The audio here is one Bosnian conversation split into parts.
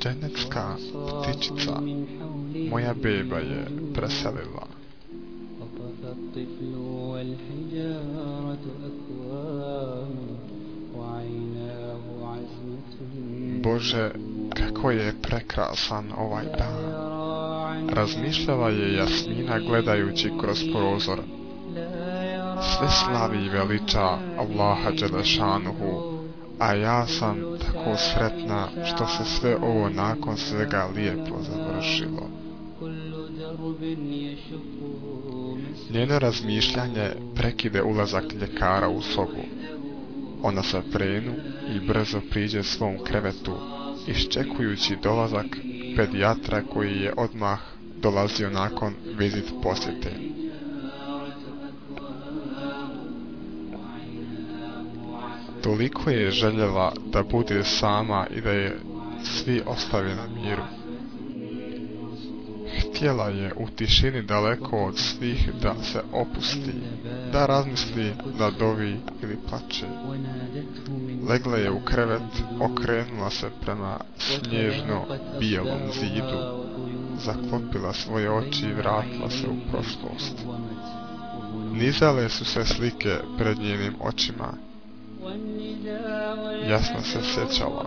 Dženecka ptičica, moja beba je preselila. Bože, kako je prekrasan ovaj dan. Razmišljala je Jasmina gledajući kroz prozor. Sve slavi i veliča Allaha Đelešanuhu, a ja sam tako sretna što se sve ovo nakon svega lijepo završilo. Njeno razmišljanje prekide ulazak ljekara u sobu. Ona se prenu i brzo priđe svom krevetu, iščekujući dolazak pedijatra koji je odmah dolazio nakon vizit posjete. Toliko je željela da bude sama i da je svi ostavi na miru. Htjela je u tišini daleko od svih da se opusti, da razmisli, da dovi ili plače. Legla je u krevet, okrenula se prema snježno bijelom zidu, zaklopila svoje oči i vratila se u prošlost. Nizale su se slike pred njenim očima. Jasno se sjećala.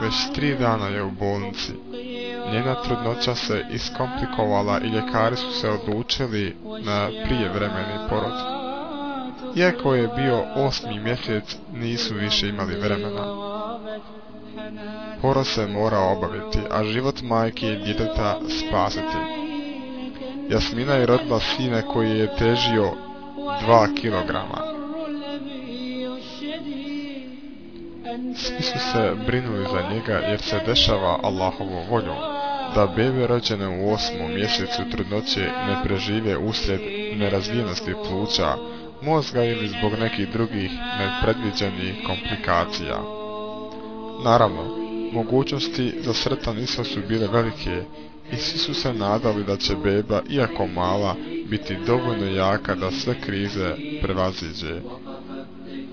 Već tri dana je u bolnici. Njena trudnoća se iskomplikovala i ljekari su se odlučili na prijevremeni porod. Iako je bio osmi mjesec, nisu više imali vremena. Porod se mora obaviti, a život majke i djeteta spasiti. Jasmina je rodila sine koji je težio 2 kilograma. Su se brinuli za njega jer se dešava Allahovo voljom da bebe rođene u osmom mjesecu trudnoće ne prežive uslijed nerazvijenosti pluća, mozga ili zbog nekih drugih nepredviđenih komplikacija. Naravno, mogućnosti za sretan ishod su bile velike i svi su se nadali da će beba, iako mala, biti dovoljno jaka da sve krize prevaziđe,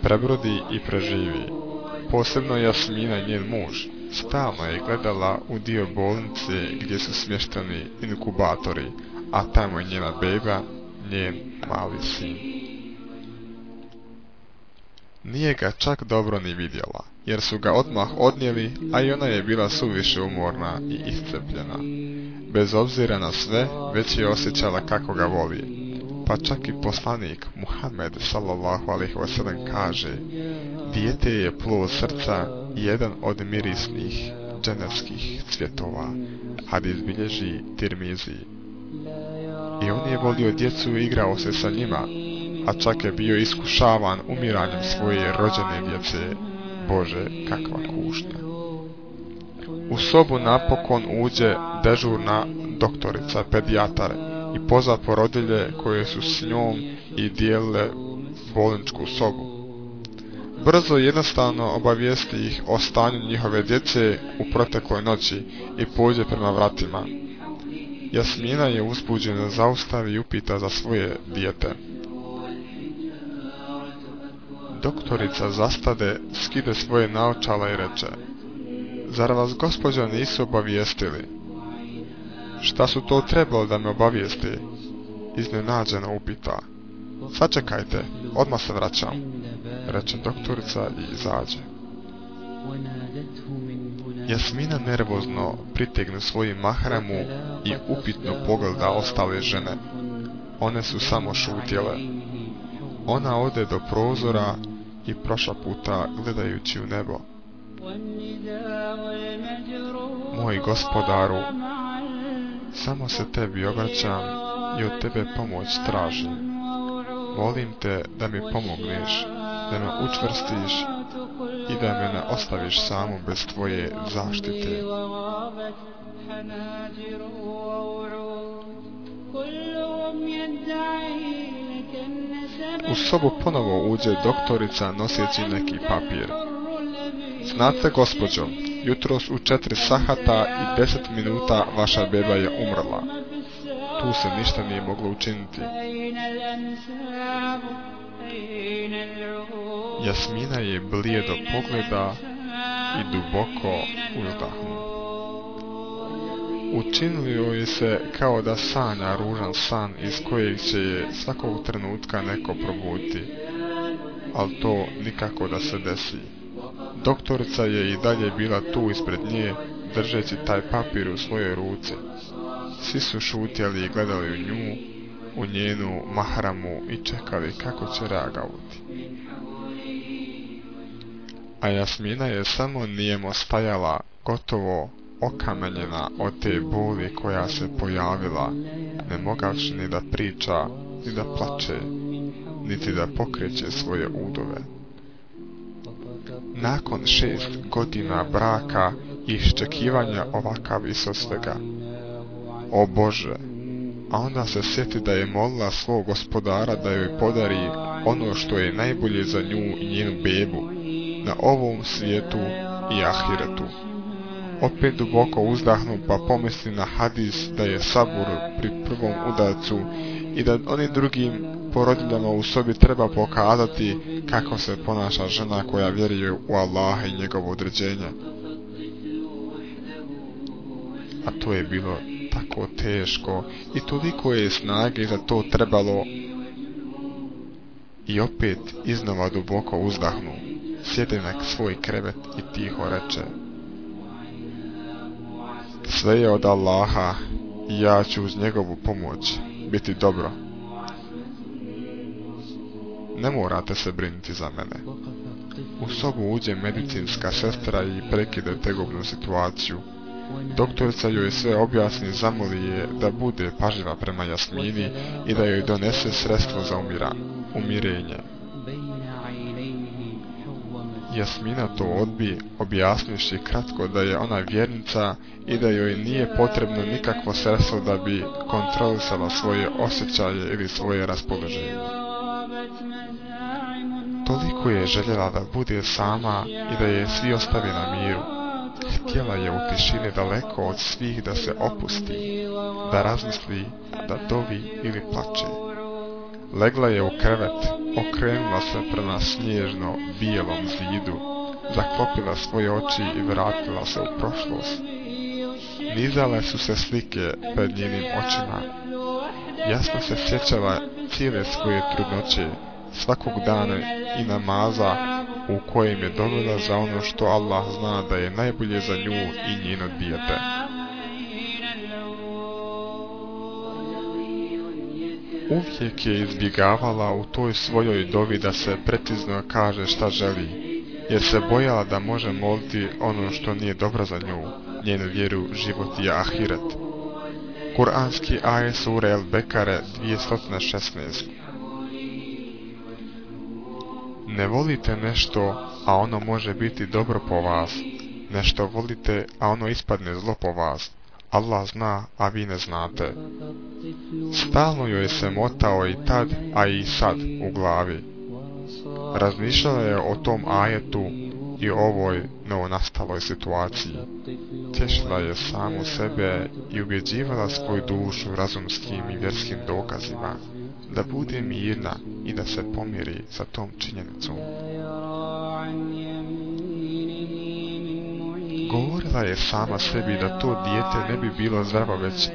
prebrodi i preživi. Posebno Jasmina i njen muž stalno je gledala u dio bolnice gdje su smješteni inkubatori, a tamo je njena beba, njen mali sin. Nije ga čak dobro ni vidjela, jer su ga odmah odnijeli, a i ona je bila suviše umorna i iscepljena. Bez obzira na sve, već je osjećala kako ga voli. Pa čak i poslanik Muhammed sallallahu alaihi wasallam kaže Dijete je plod srca jedan od mirisnih dženevskih cvjetova, Hadis bilježi tirmizi. I on je volio djecu i igrao se sa njima, a čak je bio iskušavan umiranjem svoje rođene djece. Bože, kakva kušnja. U sobu napokon uđe dežurna doktorica, pedijatar i pozva porodilje koje su s njom i dijelile bolničku sobu brzo i jednostavno obavijesti ih o stanju njihove djece u protekloj noći i pođe prema vratima. Jasmina je uzbuđena zaustavi i upita za svoje dijete. Doktorica zastade, skide svoje naočala i reče Zar vas gospođa nisu obavijestili? Šta su to trebalo da me obavijesti? Iznenađeno upita. Sačekajte, odmah se vraćam reče doktorica i izađe. Jasmina nervozno pritegne svoju mahramu i upitno pogleda ostale žene. One su samo šutjele. Ona ode do prozora i prošla puta gledajući u nebo. Moj gospodaru, samo se tebi obraćam i od tebe pomoć tražim. Molim te da mi pomogneš da me učvrstiš i da me ne ostaviš samu bez tvoje zaštite. U sobu ponovo uđe doktorica noseći neki papir. Znate, gospođo, jutros u 4 sahata i deset minuta vaša beba je umrla. Tu se ništa nije moglo učiniti. Jasmina je blijedo pogleda i duboko uzdahnu. Učinilo je se kao da sanja ružan san iz kojeg će je svakog trenutka neko probuditi, ali to nikako da se desi. Doktorica je i dalje bila tu ispred nje, držeći taj papir u svojoj ruci. Svi su šutjeli i gledali u nju, u njenu mahramu i čekali kako će reagovati. A Jasmina je samo nijemo stajala, gotovo okamenjena od te boli koja se pojavila, ne mogavši ni da priča, ni da plače, niti da pokreće svoje udove. Nakon šest godina braka i iščekivanja ovakav iso svega, o Bože, a onda se sjeti da je molila svog gospodara da joj podari ono što je najbolje za nju i njenu bebu na ovom svijetu i ahiretu. Opet duboko uzdahnu pa pomisli na hadis da je sabur pri prvom udacu i da oni drugim porodiljama u sobi treba pokazati kako se ponaša žena koja vjeruje u Allaha i njegovo određenje. A to je bilo tako teško i toliko je snage za to trebalo i opet iznova duboko uzdahnu sjede na svoj krevet i tiho reče sve je od Allaha i ja ću uz njegovu pomoć biti dobro ne morate se brinuti za mene u sobu uđe medicinska sestra i prekide tegobnu situaciju Doktorica joj sve objasni zamoli je da bude pažljiva prema Jasmini i da joj donese sredstvo za umira, umirenje. Jasmina to odbi, objasniši kratko da je ona vjernica i da joj nije potrebno nikakvo sredstvo da bi kontrolisala svoje osjećaje ili svoje raspoloženje. Toliko je željela da bude sama i da je svi ostavi na miru. Htjela je u tišini daleko od svih da se opusti, da razmisli, da dovi ili plače. Legla je u krevet, okrenula se prema snježno bijelom zidu, zaklopila svoje oči i vratila se u prošlost. Nizale su se slike pred njenim očima. Jasno se sjećala cijele svoje trudnoće, svakog dana i namaza u kojem je dovela za ono što Allah zna da je najbolje za nju i njeno dijete. Uvijek je izbjegavala u toj svojoj dovi da se precizno kaže šta želi, jer se bojala da može moliti ono što nije dobro za nju, njenu vjeru, život i ahiret. Kur'anski aje sura El Bekare 216 Ne volite nešto, a ono može biti dobro po vas. Nešto volite, a ono ispadne zlo po vas. Allah zna, a vi ne znate. Stalno joj se motao i tad, a i sad u glavi. Razmišljala je o tom ajetu i ovoj novonastaloj situaciji. Tješila je samu sebe i ubjeđivala svoju dušu razumskim i vjerskim dokazima da bude mirna i da se pomiri sa tom činjenicom. Govorila je sama sebi da to dijete ne bi bilo zdravo već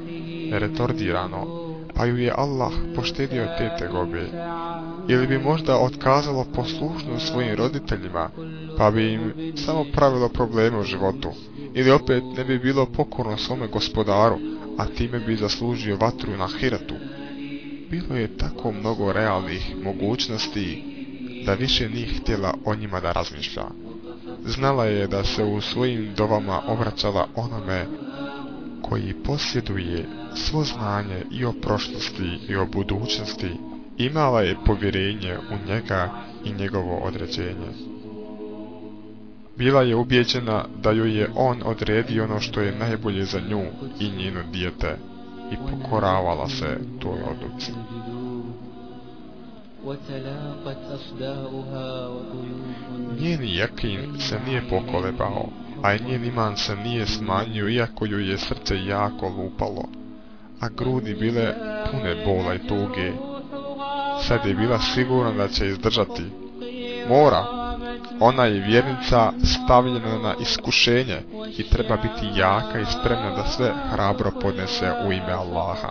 retordirano, pa ju je Allah poštedio te tegobe. Ili bi možda otkazalo poslušnost svojim roditeljima, pa bi im samo pravilo probleme u životu. Ili opet ne bi bilo pokorno svome gospodaru, a time bi zaslužio vatru na hiratu, bilo je tako mnogo realnih mogućnosti da više nije htjela o njima da razmišlja. Znala je da se u svojim dovama obraćala onome koji posjeduje svo znanje i o prošlosti i o budućnosti, imala je povjerenje u njega i njegovo određenje. Bila je ubjeđena da joj je on odredio ono što je najbolje za nju i njeno dijete i pokoravala se toj odluci. Njen jakin se nije pokolebao, a i njen iman se nije smanjio, iako joj je srce jako lupalo, a grudi bile pune bola i tuge. Sad je bila sigurna da će izdržati. Mora, ona je vjernica stavljena na iskušenje i treba biti jaka i spremna da sve hrabro podnese u ime Allaha.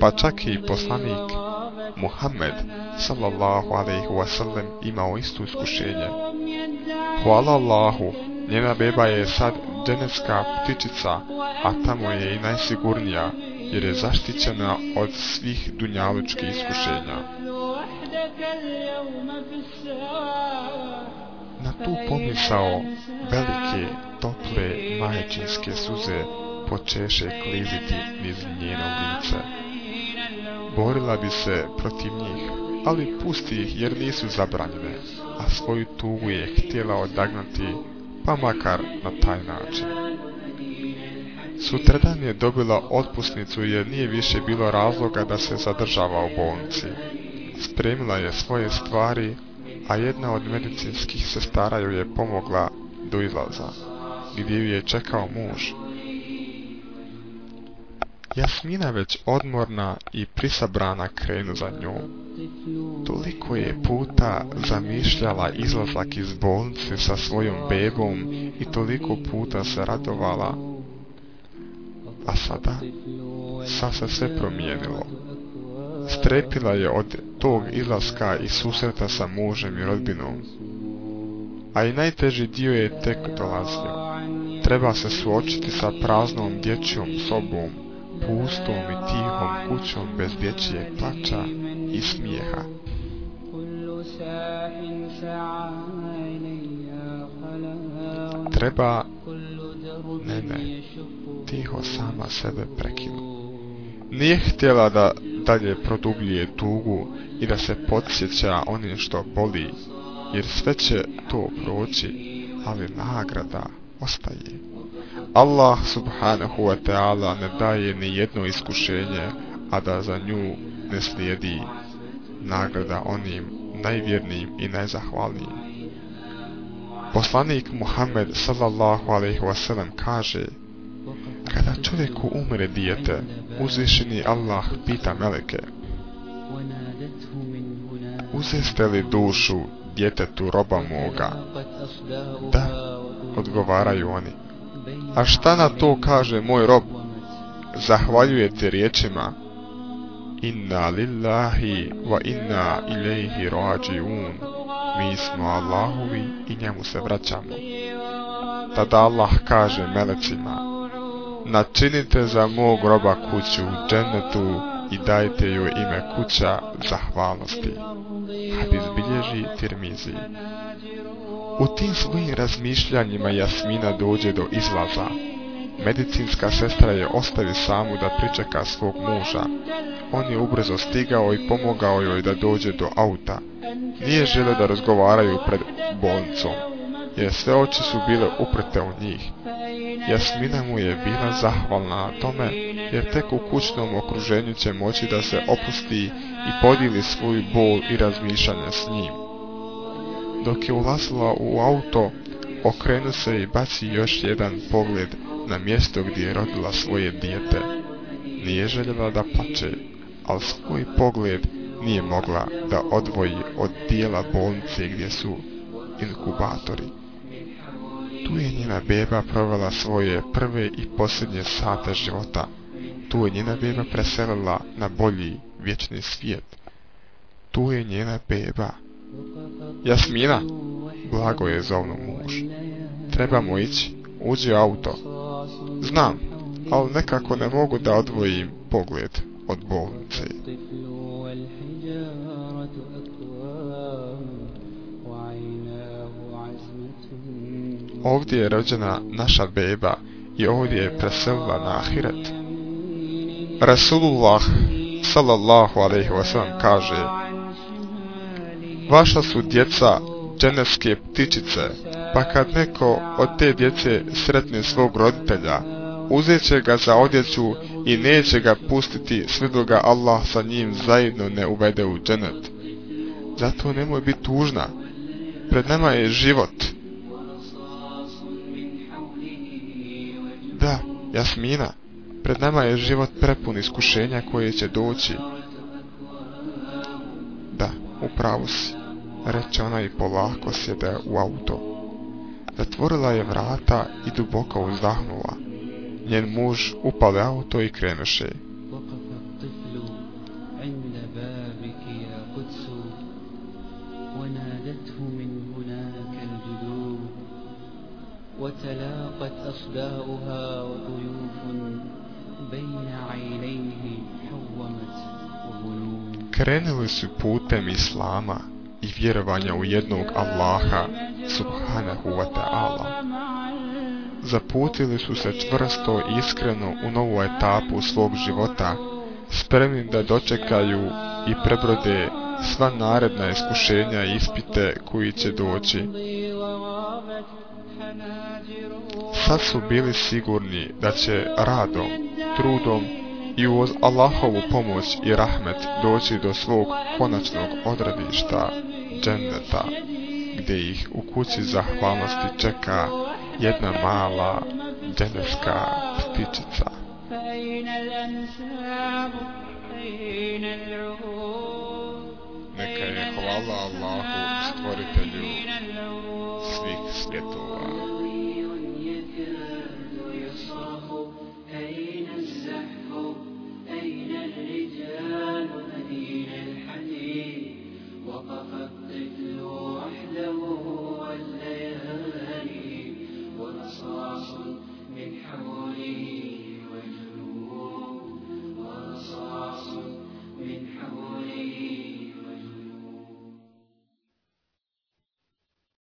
Pa čak i poslanik Muhammed sallallahu alaihi wasallam imao isto iskušenje. Hvala Allahu, njena beba je sad dženevska ptičica, a tamo je i najsigurnija, jer je zaštićena od svih dunjalučkih iskušenja. Tu pomisao velike, tople, majčinske suze počeše kliziti niz njeno lice. Borila bi se protiv njih, ali pusti ih jer nisu zabranjene, a svoju tugu je htjela odagnati, pa makar na taj način. Sutradan je dobila otpusnicu jer nije više bilo razloga da se zadržava u bolnici. Spremila je svoje stvari, a jedna od medicinskih sestara joj je pomogla do izlaza, gdje ju je čekao muž. Jasmina već odmorna i prisabrana krenu za nju. Toliko je puta zamišljala izlazak iz bolnice sa svojom bebom i toliko puta se radovala. A sada, sad se sve promijenilo. Strepila je od tog izlaska i susreta sa mužem i rodbinom. A i najteži dio je tek dolazio. Treba se suočiti sa praznom dječjom sobom, pustom i tihom kućom bez dječje plaća i smijeha. Treba, ne ne, tiho sama sebe prekinu. Nije htjela da dalje produbljuje tugu i da se podsjeća onim što boli, jer sve će to proći, ali nagrada ostaje. Allah subhanahu wa ta'ala ne daje ni jedno iskušenje, a da za nju ne slijedi nagrada onim najvjernijim i najzahvalnijim. Poslanik Muhammed sallallahu alaihi wa sallam kaže Kada čovjeku umre dijete, uzvišeni Allah pita meleke Uzeste li dušu djetetu roba moga? Da, odgovaraju oni. A šta na to kaže moj rob? Zahvaljujete riječima Inna lillahi wa inna ilaihi rađiun Mi smo Allahovi i njemu se vraćamo. Tada Allah kaže melecima načinite za mog groba kuću u džennetu i dajte joj ime kuća zahvalnosti. Hadis bilježi Tirmizi. U tim svojim razmišljanjima Jasmina dođe do izlaza. Medicinska sestra je ostavi samu da pričeka svog muža. On je ubrzo stigao i pomogao joj da dođe do auta. Nije žele da razgovaraju pred bolnicom, jer sve oči su bile uprte u njih. Jasmina mu je bila zahvalna na tome, jer tek u kućnom okruženju će moći da se opusti i podijeli svoju bol i razmišljanje s njim. Dok je ulazila u auto, okrenu se i baci još jedan pogled na mjesto gdje je rodila svoje dijete. Nije željela da plače, ali svoj pogled nije mogla da odvoji od dijela bolnice gdje su inkubatori tu je njena beba provela svoje prve i posljednje sate života. Tu je njena beba preselila na bolji vječni svijet. Tu je njena beba. Jasmina, blago je zovno muž. Trebamo ići, uđi auto. Znam, ali nekako ne mogu da odvojim pogled od bolnice ovdje je rođena naša beba i ovdje je preselila na ahiret. Rasulullah sallallahu alaihi wasallam kaže Vaša su djeca dženevske ptičice, pa kad neko od te djece sretne svog roditelja, uzet će ga za odjeću i neće ga pustiti sve do ga Allah sa njim zajedno ne uvede u dženet. Zato nemoj biti tužna. Pred nama je život. Da, Jasmina, pred nama je život prepun iskušenja koje će doći. Da, upravo si. reče ona i polako sjede u auto. Zatvorila je vrata i duboko uzdahnula. Njen muž upale auto i krenuše. وتلاقت أصداؤها وضيوف بين عينيه حومت وظنون Krenuli su putem Islama i vjerovanja u jednog Allaha subhanahu wa ta'ala. Zaputili su se čvrsto i iskreno u novu etapu svog života, spremni da dočekaju i prebrode sva naredna iskušenja i ispite koji će doći. Sad su bili sigurni da će radom, trudom i uz Allahovu pomoć i rahmet doći do svog konačnog odredišta, dženneta, gdje ih u kući zahvalnosti čeka jedna mala dženevska ptičica. Neka je hvala Allahu stvoritelju svih svjetova.